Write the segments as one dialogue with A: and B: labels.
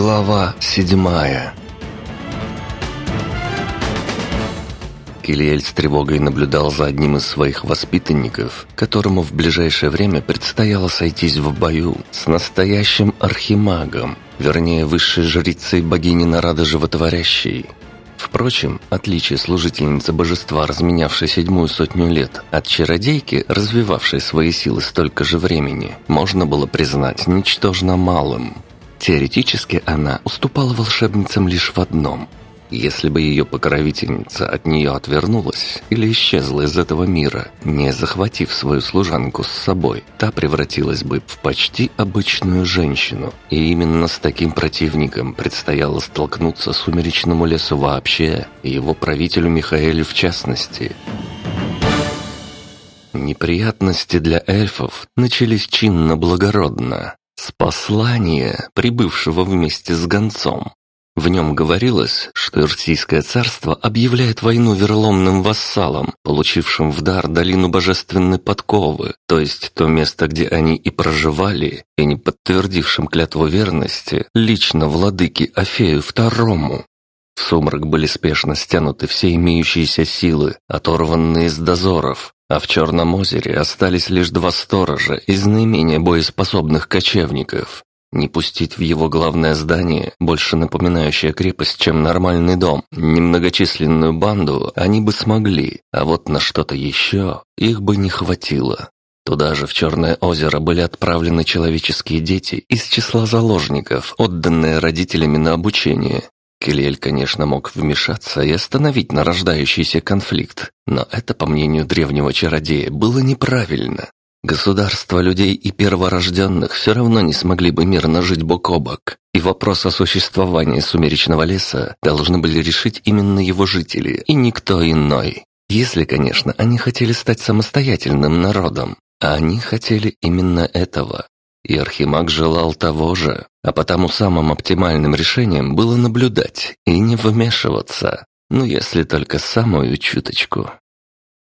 A: Глава седьмая Килиэль с тревогой наблюдал за одним из своих воспитанников, которому в ближайшее время предстояло сойтись в бою с настоящим архимагом, вернее, высшей жрицей богини Нарады Животворящей. Впрочем, отличие служительницы божества, разменявшей седьмую сотню лет, от чародейки, развивавшей свои силы столько же времени, можно было признать ничтожно малым. Теоретически она уступала волшебницам лишь в одном – если бы ее покровительница от нее отвернулась или исчезла из этого мира, не захватив свою служанку с собой, та превратилась бы в почти обычную женщину. И именно с таким противником предстояло столкнуться сумеречному лесу вообще, и его правителю Михаэлю в частности. Неприятности для эльфов начались чинно-благородно. С послания, прибывшего вместе с гонцом. В нем говорилось, что Ирсийское царство объявляет войну верломным вассалам, получившим в дар долину божественной подковы, то есть то место, где они и проживали, и не подтвердившим клятву верности, лично владыке Афею Второму. В сумрак были спешно стянуты все имеющиеся силы, оторванные из дозоров, а в Черном озере остались лишь два сторожа из наименее боеспособных кочевников, не пустить в его главное здание, больше напоминающее крепость, чем нормальный дом, немногочисленную банду они бы смогли, а вот на что-то еще их бы не хватило. Туда же, в Черное озеро, были отправлены человеческие дети из числа заложников, отданные родителями на обучение. Келель, конечно, мог вмешаться и остановить нарождающийся конфликт, но это, по мнению древнего чародея, было неправильно. Государства людей и перворожденных все равно не смогли бы мирно жить бок о бок, и вопрос о существовании сумеречного леса должны были решить именно его жители, и никто иной. Если, конечно, они хотели стать самостоятельным народом, а они хотели именно этого. И Архимаг желал того же, а потому самым оптимальным решением было наблюдать и не вмешиваться, ну если только самую чуточку.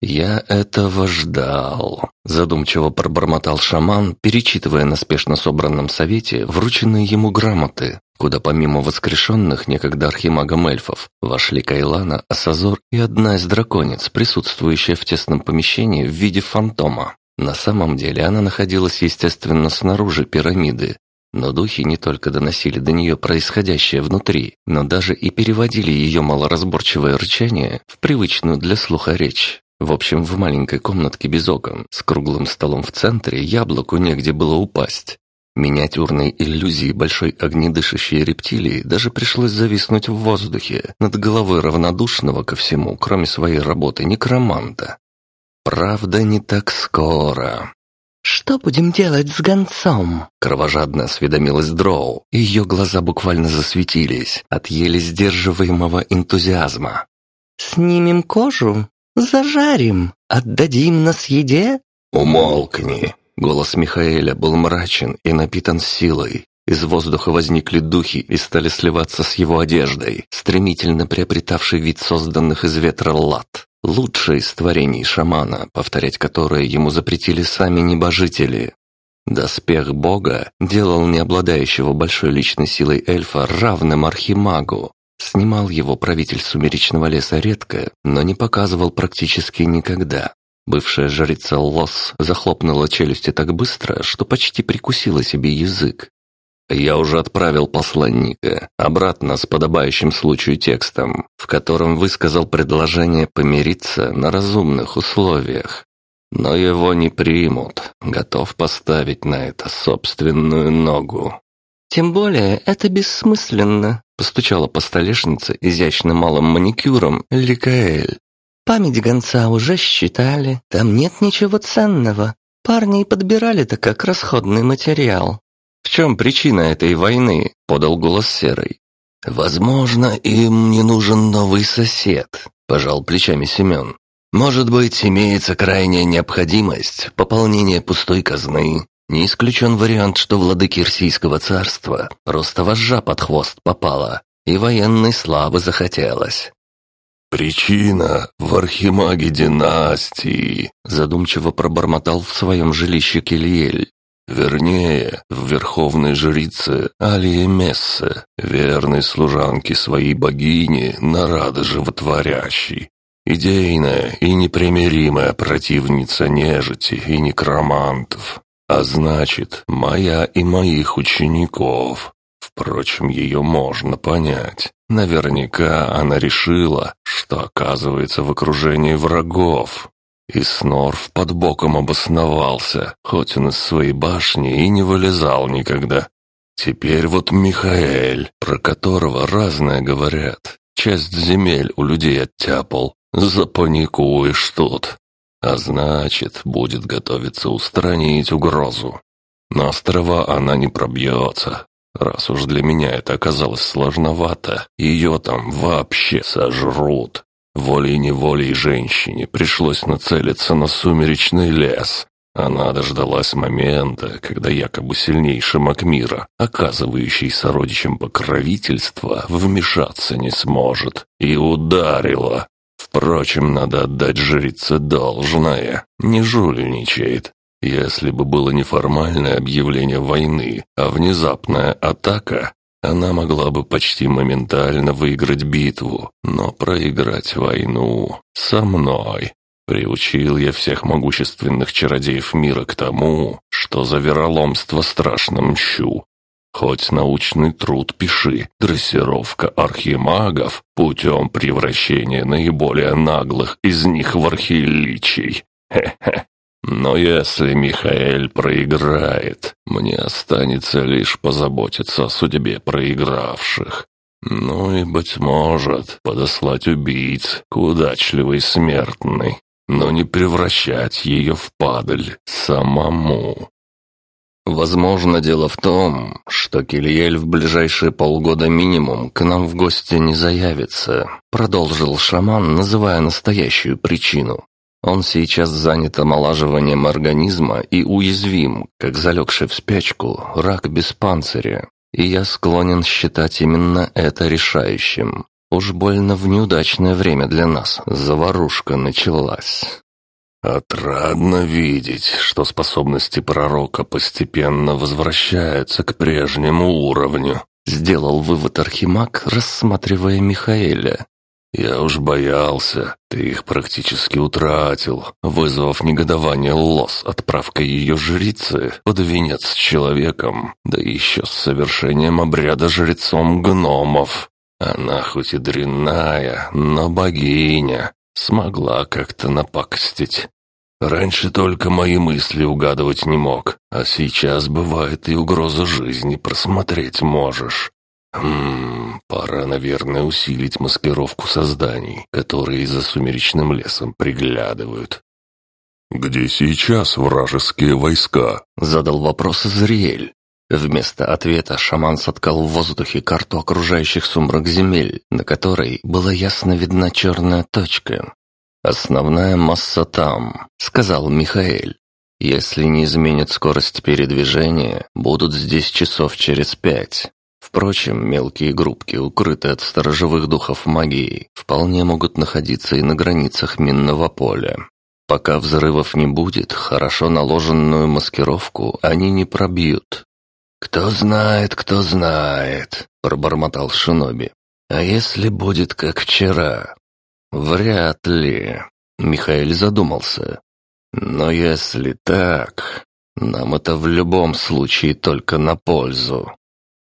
A: «Я этого ждал», — задумчиво пробормотал шаман, перечитывая на спешно собранном совете врученные ему грамоты, куда помимо воскрешенных некогда архимагом эльфов вошли Кайлана, Асазор и одна из драконец, присутствующая в тесном помещении в виде фантома. На самом деле она находилась, естественно, снаружи пирамиды, но духи не только доносили до нее происходящее внутри, но даже и переводили ее малоразборчивое рычание в привычную для слуха речь. В общем, в маленькой комнатке без окон, с круглым столом в центре, яблоку негде было упасть. Миниатюрной иллюзии большой огнедышащей рептилии даже пришлось зависнуть в воздухе над головой равнодушного ко всему, кроме своей работы, некроманта. Правда, не так скоро.
B: «Что будем делать с гонцом?»
A: Кровожадно осведомилась Дроу, ее глаза буквально засветились от еле сдерживаемого энтузиазма.
B: «Снимем кожу Зажарим, отдадим на съеде?»
A: «Умолкни!» Голос Михаэля был мрачен и напитан силой. Из воздуха возникли духи и стали сливаться с его одеждой, стремительно приобретавший вид созданных из ветра лад. Лучшее из творений шамана, повторять которое ему запретили сами небожители. Доспех бога делал не обладающего большой личной силой эльфа равным архимагу, Снимал его правитель сумеречного леса редко, но не показывал практически никогда. Бывшая жрица Лос захлопнула челюсти так быстро, что почти прикусила себе язык. Я уже отправил посланника обратно с подобающим случаю текстом, в котором высказал предложение помириться на разумных условиях. Но его не примут, готов поставить на это собственную ногу.
B: «Тем более это бессмысленно»,
A: Постучала по столешнице изящным малым маникюром Ликаэль.
B: «Память гонца уже считали, там нет ничего ценного. Парни подбирали-то как расходный материал».
A: «В чем причина этой войны?» — подал голос Серый. «Возможно, им не нужен новый сосед», — пожал плечами Семен. «Может быть, имеется крайняя необходимость пополнения пустой казны, не исключен вариант, что владыке Ирсийского царства просто вожжа под хвост попала, и военной славы захотелось. «Причина в архимаге династии», — задумчиво пробормотал в своем жилище Кельель. Вернее, в верховной жрице Алие Мессе, верной служанке своей богини, нарады животворящей. Идейная и непримиримая противница нежити и некромантов. А значит, моя и моих учеников. Впрочем, ее можно понять. Наверняка она решила, что оказывается в окружении врагов. И Снорф под боком обосновался, хоть он из своей башни и не вылезал никогда. Теперь вот Михаэль, про которого разное говорят, часть земель у людей оттяпал, Запаникуешь тут. А значит, будет готовиться устранить угрозу. На острова она не пробьется. Раз уж для меня это оказалось сложновато, ее там вообще сожрут. Волей-неволей женщине пришлось нацелиться на сумеречный лес. Она дождалась момента, когда якобы сильнейший маг мира, оказывающий сородичам покровительство, вмешаться не сможет, и ударила. Впрочем, надо отдать жрице должное, не жульничает. Если бы было неформальное объявление войны, а внезапная атака, она могла бы почти моментально выиграть битву, но проиграть войну со мной. Приучил я всех могущественных чародеев мира к тому, что за вероломство страшно мщу, Хоть научный труд пиши, дрессировка архимагов путем превращения наиболее наглых из них в архиеличий. Хе-хе. Но если Михаэль проиграет, мне останется лишь позаботиться о судьбе проигравших. Ну и, быть может, подослать убийц к удачливой смертной, но не превращать ее в падаль самому.
C: Возможно, дело в том, что Кильель в ближайшие полгода минимум к нам в гости не заявится, продолжил шаман, называя настоящую причину. Он сейчас занят омолаживанием организма и уязвим, как залегший в спячку рак без панциря. И я склонен считать именно это решающим. Уж больно в неудачное время для нас заварушка началась.
A: Отрадно видеть, что способности пророка постепенно возвращаются к прежнему уровню,
C: сделал вывод Архимаг, рассматривая Михаэля.
A: Я уж боялся, ты их практически утратил, вызвав негодование Лос отправкой ее жрицы под венец с человеком, да еще с совершением обряда жрецом гномов. Она хоть и дрянная, но богиня, смогла как-то напакостить. Раньше только мои мысли угадывать не мог, а сейчас бывает и угроза жизни просмотреть можешь. Хм, пора, наверное, усилить маскировку созданий, которые за сумеречным лесом приглядывают. «Где сейчас вражеские войска?»
C: — задал вопрос Изриэль. Вместо ответа шаман соткал в воздухе карту окружающих сумрак земель, на которой была ясно видна черная точка. «Основная масса там», — сказал Михаэль. «Если не изменят скорость передвижения, будут здесь часов через пять. Впрочем, мелкие группки, укрытые от сторожевых духов магии, вполне могут находиться и на границах минного поля. Пока взрывов не будет, хорошо наложенную маскировку они не пробьют. «Кто знает, кто знает», — пробормотал Шиноби. «А если будет как вчера? «Вряд ли», — Михаил задумался. «Но если так, нам это в любом случае только на пользу».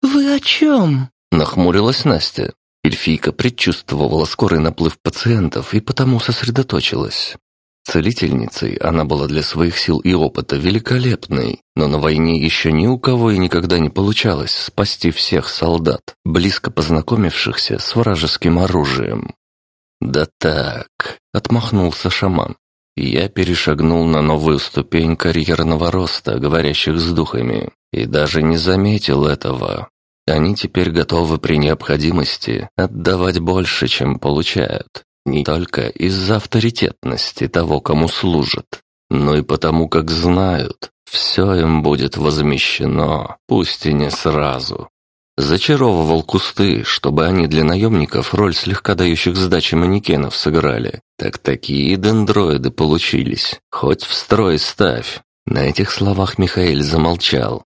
D: «Вы о чем?»
C: — нахмурилась Настя. Эльфийка предчувствовала скорый наплыв пациентов и потому сосредоточилась. Целительницей она была для своих сил и опыта великолепной, но на войне еще ни у кого и никогда не получалось спасти всех солдат, близко познакомившихся с вражеским оружием. «Да так», — отмахнулся шаман. Я перешагнул на новую ступень карьерного роста, говорящих с духами, и даже не заметил этого. Они теперь готовы при необходимости отдавать больше, чем получают. Не только из-за авторитетности того, кому служат, но и потому, как знают, все им будет возмещено, пусть и не сразу. Зачаровывал кусты, чтобы они для наемников роль слегка дающих сдачи манекенов сыграли. Так такие дендроиды получились. Хоть в строй ставь.
A: На этих словах Михаил замолчал.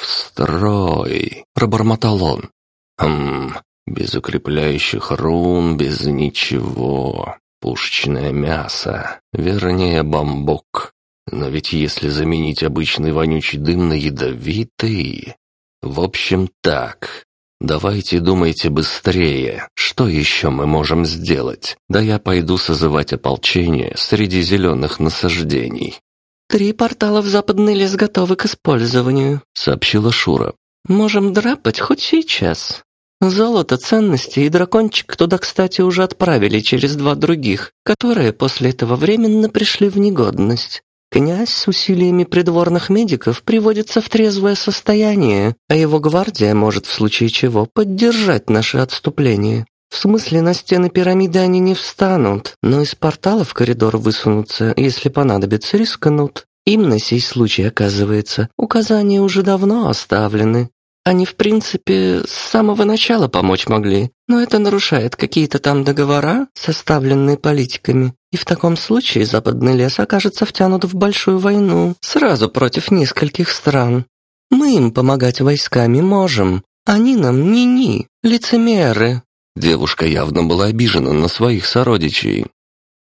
A: «В строй!» — пробормотал он. «Хм, без укрепляющих рун, без ничего. Пушечное мясо, вернее бамбук. Но ведь если заменить обычный вонючий дым на ядовитый... В общем, так. Давайте думайте быстрее. Что еще мы можем сделать? Да я пойду созывать ополчение среди зеленых насаждений.
B: «Три портала в западный лес готовы к использованию», — сообщила Шура. «Можем драпать хоть сейчас. Золото, ценности и дракончик туда, кстати, уже отправили через два других, которые после этого временно пришли в негодность. Князь с усилиями придворных медиков приводится в трезвое состояние, а его гвардия может в случае чего поддержать наше отступление. В смысле, на стены пирамиды они не встанут, но из портала в коридор высунутся, если понадобится, рискнут. Им на сей случай, оказывается, указания уже давно оставлены. Они, в принципе, с самого начала помочь могли, но это нарушает какие-то там договора, составленные политиками, и в таком случае Западный лес окажется втянут в большую войну, сразу против нескольких стран. Мы им помогать войсками можем, они нам ни-ни, лицемеры».
A: Девушка явно была обижена на своих сородичей.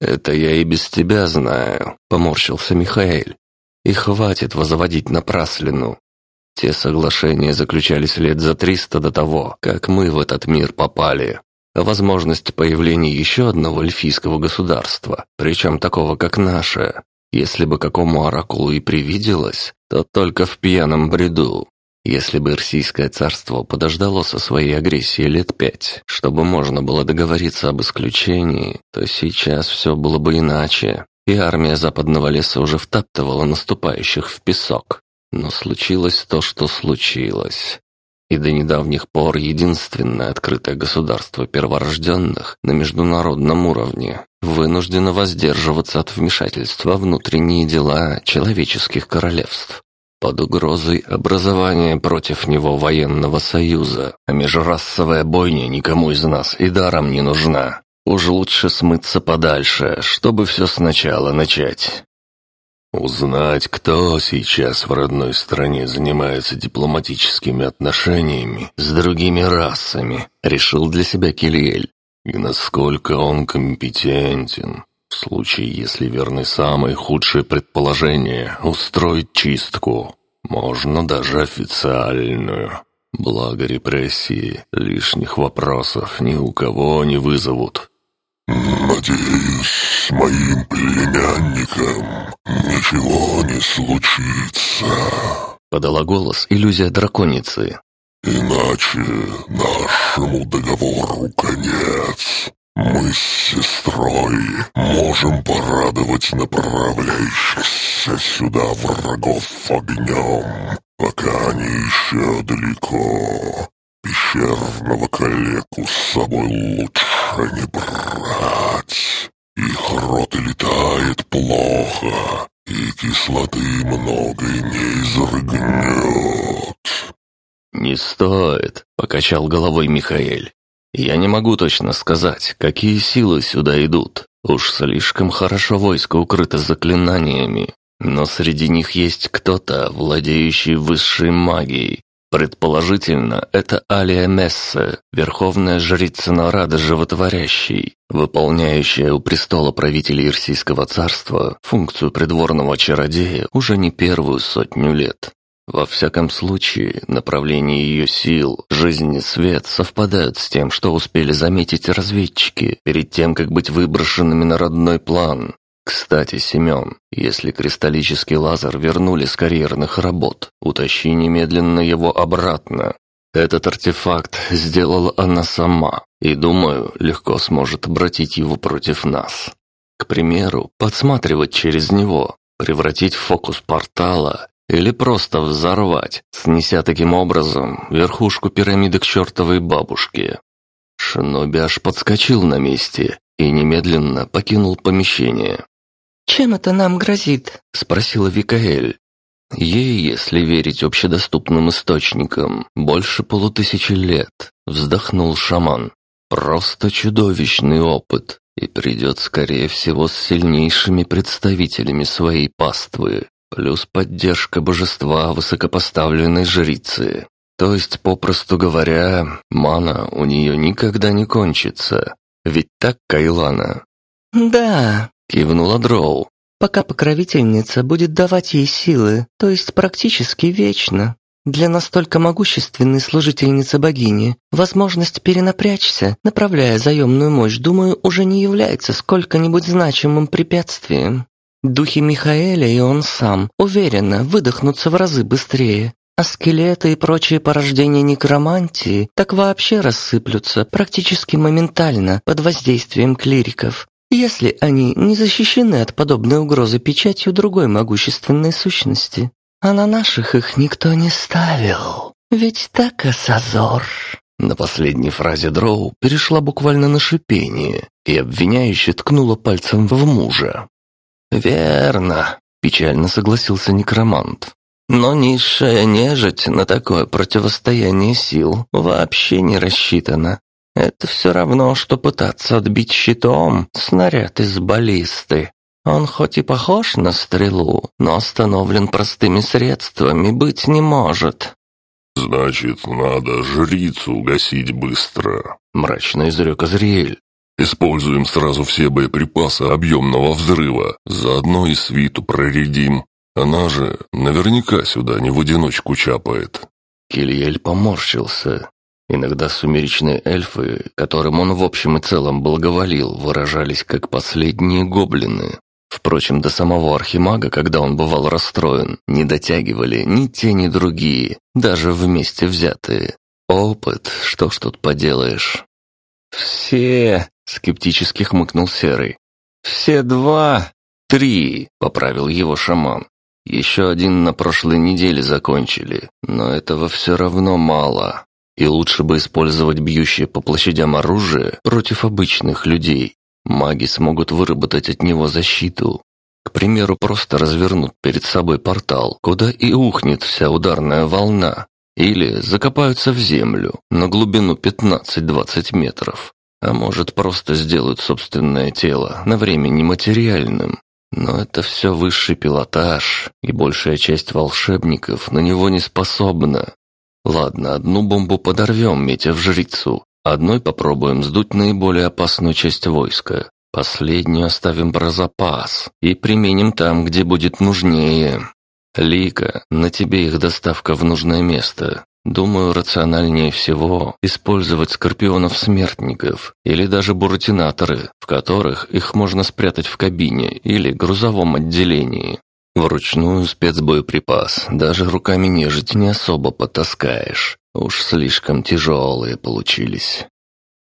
A: «Это я и без тебя знаю», — поморщился Михаил. «И хватит возводить напраслину. Те соглашения заключались лет за триста до того, как мы в этот мир попали. возможность появления еще одного эльфийского государства, причем такого, как наше, если бы какому оракулу и привиделось, то только в пьяном бреду. Если бы Ирсийское царство подождало со своей агрессией лет пять, чтобы можно было договориться об исключении, то сейчас все было бы иначе, и армия западного леса уже втаптывала наступающих в песок. Но случилось то, что случилось. И до недавних пор единственное открытое государство перворожденных на международном уровне вынуждено воздерживаться от вмешательства во внутренние дела человеческих королевств под угрозой образования против него военного союза, а межрасовая бойня никому из нас и даром не нужна. Уж лучше смыться подальше, чтобы все сначала начать.
E: Узнать, кто сейчас в родной стране занимается дипломатическими отношениями с другими расами, решил для себя Кильель. И насколько он компетентен. В случае, если верны самые худшие предположения, устроить чистку. Можно даже официальную. Благо репрессии лишних вопросов ни у кого не вызовут.
F: «Надеюсь, с моим племянником ничего не случится», —
A: подала голос иллюзия драконицы.
F: «Иначе нашему договору конец. Мы с сестрой можем порадовать направляющихся сюда врагов огнем, пока они еще далеко. Пещерного калеку с собой лучше не брать. Их рот летает плохо, и кислоты много не изрыгнет.
A: «Не стоит», — покачал головой Михаэль. «Я не могу точно сказать, какие силы сюда идут. Уж слишком хорошо войско укрыто заклинаниями. Но среди них есть кто-то, владеющий высшей магией, Предположительно, это Алия Мессе, верховная жрица Нарада Животворящей, выполняющая у престола правителя Ирсийского царства функцию придворного чародея уже не первую сотню лет. Во всяком случае, направление ее сил, жизнь и свет совпадают с тем, что успели заметить разведчики перед тем, как быть выброшенными на родной план. «Кстати, Семен, если кристаллический лазер вернули с карьерных работ, утащи немедленно его обратно. Этот артефакт сделала она сама, и, думаю, легко сможет обратить его против нас. К примеру, подсматривать через него, превратить в фокус портала или просто взорвать, снеся таким образом верхушку пирамиды к чертовой бабушке. Шиноби аж подскочил на месте и немедленно покинул помещение.
B: «Чем это нам грозит?»
A: — спросила Викаэль. Ей, если верить общедоступным источникам, больше полутысячи лет, вздохнул шаман. Просто чудовищный опыт, и придет, скорее всего, с сильнейшими представителями своей паствы. Плюс поддержка божества высокопоставленной жрицы. То есть, попросту говоря, мана у нее никогда не кончится. Ведь так, Кайлана?»
B: «Да», —
A: кивнула Дроу.
B: «Пока покровительница будет давать ей силы, то есть практически вечно. Для настолько могущественной служительницы богини возможность перенапрячься, направляя заемную мощь, думаю, уже не является сколько-нибудь значимым препятствием. Духи Михаэля и он сам, уверенно, выдохнутся в разы быстрее, а скелеты и прочие порождения некромантии так вообще рассыплются практически моментально под воздействием клириков, если они не защищены от подобной угрозы печатью другой могущественной сущности. А на наших их никто не ставил. Ведь так, Асазор?»
A: На последней фразе Дроу перешла буквально на шипение и обвиняюще ткнула пальцем в мужа. «Верно», — печально согласился некромант. «Но низшая нежить на такое противостояние сил вообще не рассчитана. Это все равно, что пытаться отбить щитом снаряд из баллисты. Он хоть и похож на стрелу, но остановлен простыми средствами быть не может».
F: «Значит, надо жрицу гасить быстро», —
A: мрачно изрек Азриэль.
F: «Используем сразу все боеприпасы объемного взрыва, заодно и свиту проредим. Она же наверняка сюда не в одиночку чапает».
A: Кильель поморщился. Иногда сумеречные эльфы, которым он в общем и целом благоволил, выражались как последние гоблины. Впрочем, до самого архимага, когда он бывал расстроен, не дотягивали ни те, ни другие, даже вместе взятые. Опыт, что ж тут поделаешь. «Все!» — скептически хмыкнул Серый. «Все два! Три!» — поправил его шаман. «Еще один на прошлой неделе закончили, но этого все равно мало. И лучше бы использовать бьющее по площадям оружие против обычных людей, Маги смогут выработать от него защиту. К примеру, просто развернут перед собой портал, куда и ухнет вся ударная волна. Или закопаются в землю на глубину 15-20 метров. А может, просто сделают собственное тело на время нематериальным. Но это все высший пилотаж, и большая часть волшебников на него не способна. Ладно, одну бомбу подорвем, метя в жрицу, Одной попробуем сдуть наиболее опасную часть войска, последнюю оставим про запас и применим там, где будет нужнее. Лика, на тебе их доставка в нужное место. Думаю, рациональнее всего использовать скорпионов-смертников или даже буратинаторы, в которых их можно спрятать в кабине или грузовом отделении. Вручную спецбоеприпас даже руками нежить не особо потаскаешь. Уж слишком тяжелые получились.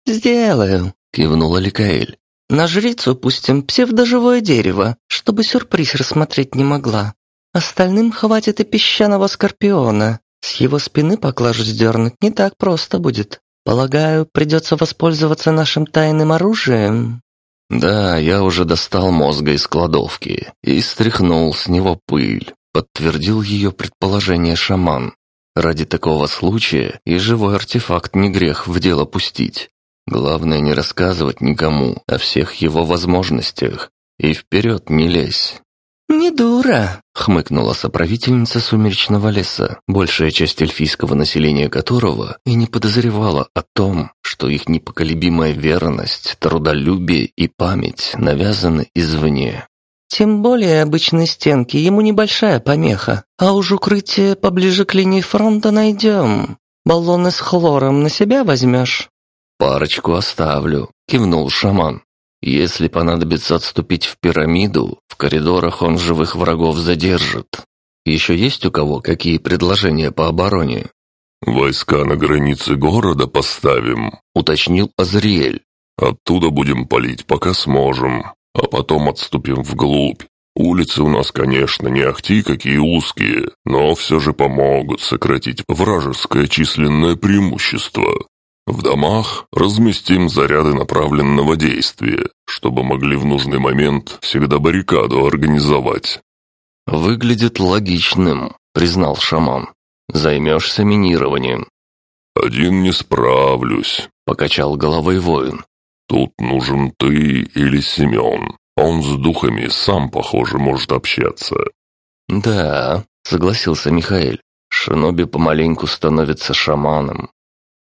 B: «Сделаю», — кивнула Ликаэль. «На жрицу пустим псевдоживое дерево, чтобы сюрприз рассмотреть не могла. Остальным хватит и песчаного скорпиона. С его спины поклажу сдернуть не так просто будет. Полагаю, придется воспользоваться нашим тайным оружием».
A: «Да, я уже достал мозга из кладовки и стряхнул с него пыль», подтвердил ее предположение шаман. Ради такого случая и живой артефакт не грех в дело пустить. Главное не рассказывать никому о всех его возможностях и вперед не лезь.
B: «Не дура», —
A: хмыкнула соправительница сумеречного леса, большая часть эльфийского населения которого и не подозревала о том, что их непоколебимая верность, трудолюбие и память навязаны извне.
B: Тем более обычные стенки ему небольшая помеха, а уж укрытие поближе к линии фронта найдем. Баллоны с хлором на себя возьмешь?»
A: «Парочку оставлю», — кивнул шаман. «Если понадобится отступить в пирамиду, в коридорах он живых врагов задержит. Еще есть у кого какие предложения по обороне?»
F: «Войска на границе города поставим», —
A: уточнил Азриэль.
F: «Оттуда будем палить, пока сможем а потом отступим вглубь. Улицы у нас, конечно, не ахти какие узкие, но все же помогут сократить вражеское численное преимущество. В домах разместим заряды направленного действия, чтобы могли в нужный момент всегда баррикаду организовать».
A: «Выглядит логичным», — признал шаман. «Займешься минированием».
F: «Один не справлюсь», —
A: покачал головой воин.
F: Тут нужен ты или Семен. Он с духами сам, похоже, может общаться».
A: «Да», — согласился Михаил. «Шиноби помаленьку становится шаманом.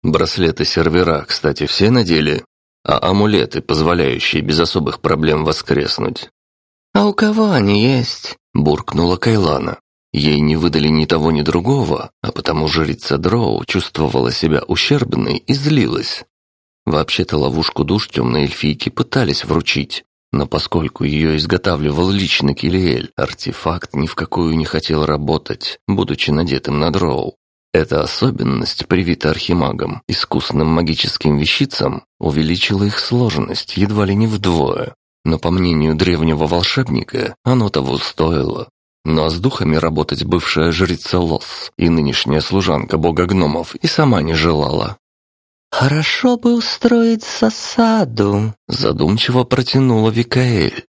A: Браслеты-сервера, кстати, все надели? А амулеты, позволяющие без особых проблем воскреснуть?»
B: «А у кого они есть?»
A: — буркнула Кайлана. Ей не выдали ни того, ни другого, а потому жрица Дроу чувствовала себя ущербной и злилась. Вообще-то ловушку душ темной эльфийки пытались вручить, но поскольку ее изготавливал лично Килиэль, артефакт ни в какую не хотел работать, будучи надетым на дроу. Эта особенность, привита архимагом, искусным магическим вещицам, увеличила их сложность едва ли не вдвое. Но по мнению древнего волшебника, оно того стоило. Ну а с духами работать бывшая жрица Лос и нынешняя служанка бога гномов и сама не желала.
B: «Хорошо бы устроить засаду», —
A: задумчиво протянула Викаэль.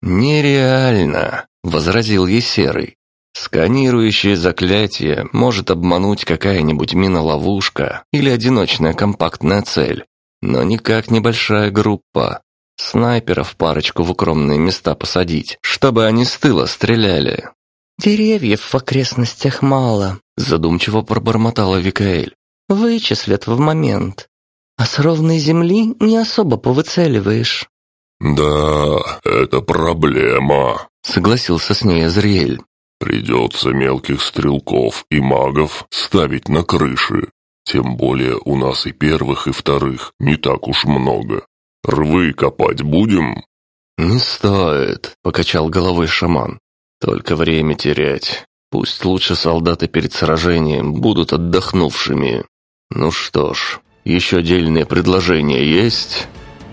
A: «Нереально», — возразил ей Серый. «Сканирующее заклятие может обмануть какая-нибудь мина-ловушка или одиночная компактная цель, но никак небольшая группа. Снайперов парочку в укромные места посадить, чтобы они с тыла стреляли».
B: «Деревьев в окрестностях мало», —
A: задумчиво пробормотала Викаэль.
B: «Вычислят в момент. А с ровной земли не особо повыцеливаешь».
F: «Да, это проблема», —
A: согласился с ней Азриэль.
F: «Придется мелких стрелков и магов ставить на крыши. Тем более у нас и первых, и вторых не так уж много. Рвы копать будем?»
A: «Не стоит», — покачал головой шаман. «Только время терять. Пусть лучше солдаты перед сражением будут отдохнувшими. Ну что ж, еще отдельные предложения есть?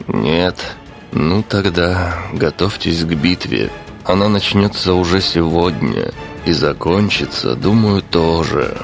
A: Нет? Ну тогда готовьтесь к битве. Она начнется уже сегодня и закончится, думаю, тоже».